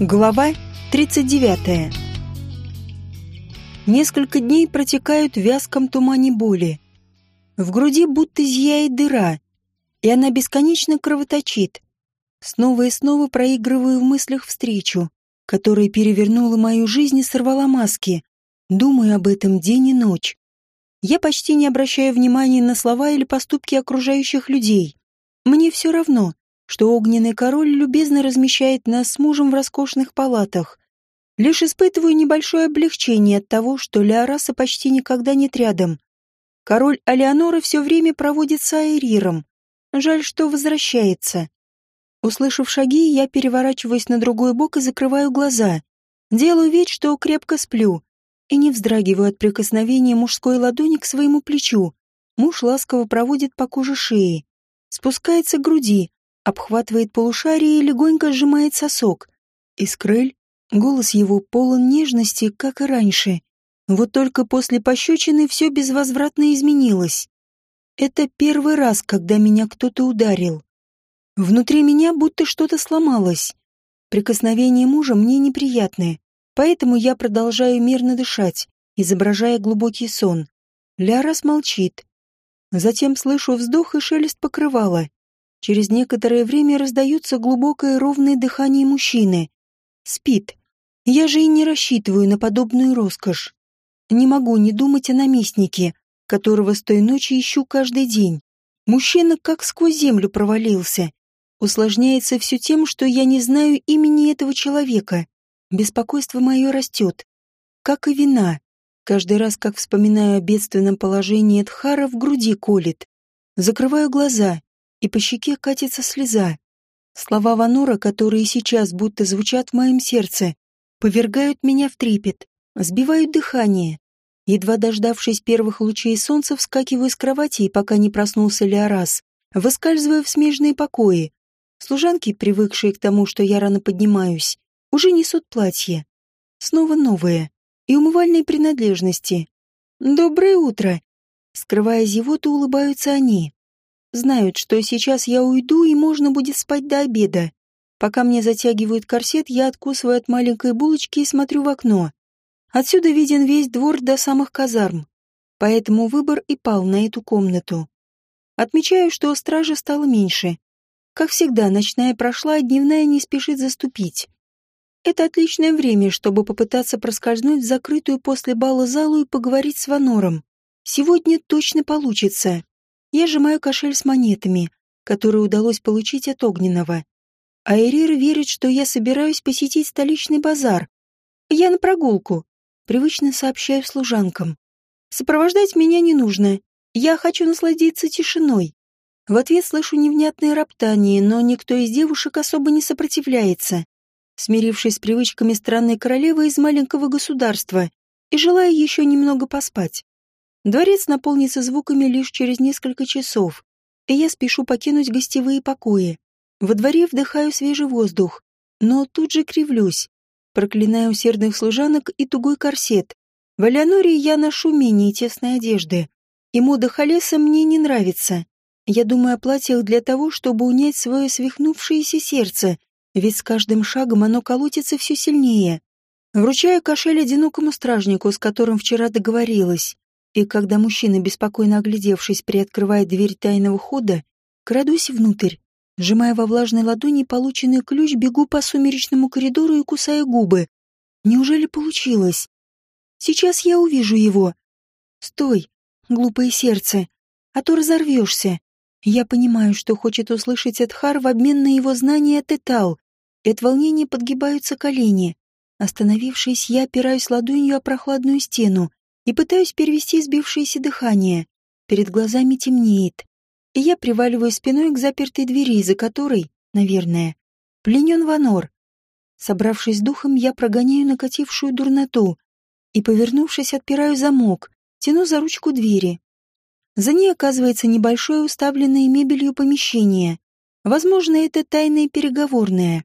Глава 39. Несколько дней протекают в вязком тумане боли. В груди будто зияет дыра, и она бесконечно кровоточит. Снова и снова проигрываю в мыслях встречу, которая перевернула мою жизнь и сорвала маски. Думаю об этом день и ночь. Я почти не обращаю внимания на слова или поступки окружающих людей. Мне все равно, что огненный король любезно размещает нас с мужем в роскошных палатах. Лишь испытываю небольшое облегчение от того, что Леораса почти никогда нет рядом. Король Алеонора все время проводит с Айриром. Жаль, что возвращается. Услышав шаги, я переворачиваюсь на другой бок и закрываю глаза. Делаю вид, что крепко сплю, и не вздрагиваю от прикосновения мужской ладони к своему плечу. Муж ласково проводит по коже шеи, спускается к груди, обхватывает полушарие и легонько сжимает сосок. Искрель, голос его полон нежности, как и раньше. Вот только после пощечины все безвозвратно изменилось. Это первый раз, когда меня кто-то ударил. Внутри меня будто что-то сломалось. Прикосновение мужа мне неприятное, поэтому я продолжаю мирно дышать, изображая глубокий сон. Лярас молчит. Затем слышу вздох и шелест покрывала. Через некоторое время раздается глубокое ровное дыхание мужчины. Спит. Я же и не рассчитываю на подобную роскошь. Не могу не думать о наместнике, которого с той ночи ищу каждый день. Мужчина как сквозь землю провалился. Усложняется все тем, что я не знаю имени этого человека. Беспокойство мое растет. Как и вина. Каждый раз, как вспоминаю о бедственном положении Эдхара, в груди колет. Закрываю глаза и по щеке катится слеза. Слова Ванора, которые сейчас будто звучат в моем сердце, повергают меня в трепет, сбивают дыхание. Едва дождавшись первых лучей солнца, вскакиваю с кровати, и пока не проснулся Леорас, выскальзываю в смежные покои. Служанки, привыкшие к тому, что я рано поднимаюсь, уже несут платье. Снова новое. И умывальные принадлежности. «Доброе утро!» Скрывая зевоту, улыбаются они. Знают, что сейчас я уйду и можно будет спать до обеда. Пока мне затягивают корсет, я откусываю от маленькой булочки и смотрю в окно. Отсюда виден весь двор до самых казарм. Поэтому выбор и пал на эту комнату. Отмечаю, что стража стало меньше. Как всегда, ночная прошла, а дневная не спешит заступить. Это отличное время, чтобы попытаться проскользнуть в закрытую после бала залу и поговорить с Ванором. Сегодня точно получится. Я сжимаю кошель с монетами, которые удалось получить от Огненного. Айрир верит, что я собираюсь посетить столичный базар. Я на прогулку. Привычно сообщаю служанкам. Сопровождать меня не нужно. Я хочу насладиться тишиной. В ответ слышу невнятное роптание, но никто из девушек особо не сопротивляется. Смирившись с привычками странной королевы из маленького государства и желая еще немного поспать. Дворец наполнится звуками лишь через несколько часов, и я спешу покинуть гостевые покои. Во дворе вдыхаю свежий воздух, но тут же кривлюсь, проклиная усердных служанок и тугой корсет. В Элеоноре я ношу менее тесной одежды, и мода Халеса мне не нравится. Я думаю о платьях для того, чтобы унять свое свихнувшееся сердце, ведь с каждым шагом оно колотится все сильнее. Вручаю кошель одинокому стражнику, с которым вчера договорилась. И когда мужчина, беспокойно оглядевшись, приоткрывает дверь тайного хода, крадусь внутрь, сжимая во влажной ладони полученный ключ, бегу по сумеречному коридору и кусаю губы. Неужели получилось? Сейчас я увижу его. Стой, глупое сердце, а то разорвешься. Я понимаю, что хочет услышать Эдхар в обмен на его знания от Этал, и от волнения подгибаются колени. Остановившись, я опираюсь ладонью о прохладную стену, и пытаюсь перевести сбившееся дыхание. Перед глазами темнеет, и я приваливаю спиной к запертой двери, за которой, наверное, пленен Ванор. Собравшись духом, я прогоняю накатившую дурноту и, повернувшись, отпираю замок, тяну за ручку двери. За ней оказывается небольшое уставленное мебелью помещение. Возможно, это тайное переговорное,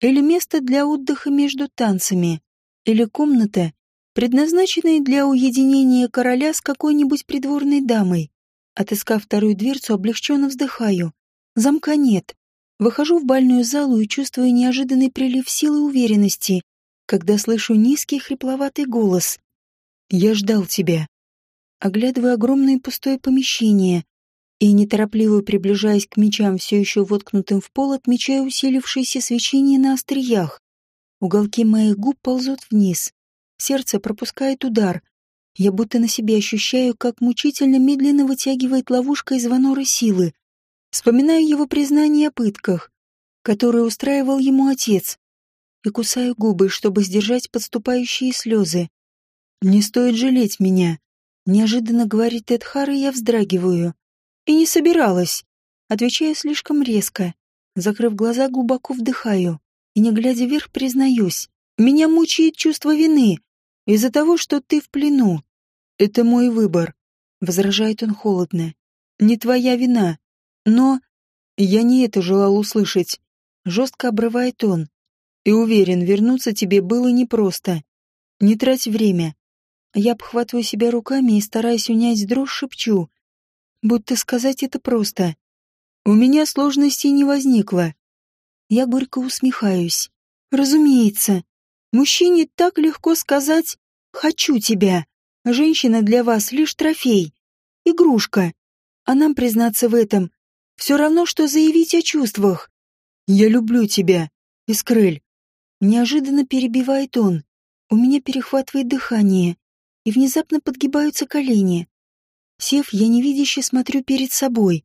или место для отдыха между танцами, или комната, предназначенный для уединения короля с какой-нибудь придворной дамой. Отыскав вторую дверцу, облегченно вздыхаю. Замка нет. Выхожу в бальную залу и чувствую неожиданный прилив силы и уверенности, когда слышу низкий хрипловатый голос. «Я ждал тебя». Оглядываю огромное пустое помещение и, неторопливо приближаясь к мечам, все еще воткнутым в пол, отмечаю усилившееся свечение на остриях. Уголки моих губ ползут вниз. Сердце пропускает удар. Я будто на себе ощущаю, как мучительно медленно вытягивает ловушка из ваноры силы. Вспоминаю его признание о пытках, которые устраивал ему отец, и кусаю губы, чтобы сдержать подступающие слезы. «Не стоит жалеть меня», — неожиданно говорит Эдхар, и я вздрагиваю. «И не собиралась», — отвечаю слишком резко. Закрыв глаза, глубоко вдыхаю и, не глядя вверх, признаюсь. Меня мучает чувство вины из-за того, что ты в плену. Это мой выбор, — возражает он холодно. Не твоя вина. Но я не это желал услышать. Жестко обрывает он. И уверен, вернуться тебе было непросто. Не трать время. Я обхватываю себя руками и, стараясь унять дрожь, шепчу. Будто сказать это просто. У меня сложностей не возникло. Я горько усмехаюсь. Разумеется. Мужчине так легко сказать «хочу тебя». Женщина для вас лишь трофей. Игрушка. А нам признаться в этом все равно, что заявить о чувствах. «Я люблю тебя, Искрель». Неожиданно перебивает он. У меня перехватывает дыхание, и внезапно подгибаются колени. Сев, я невидяще смотрю перед собой.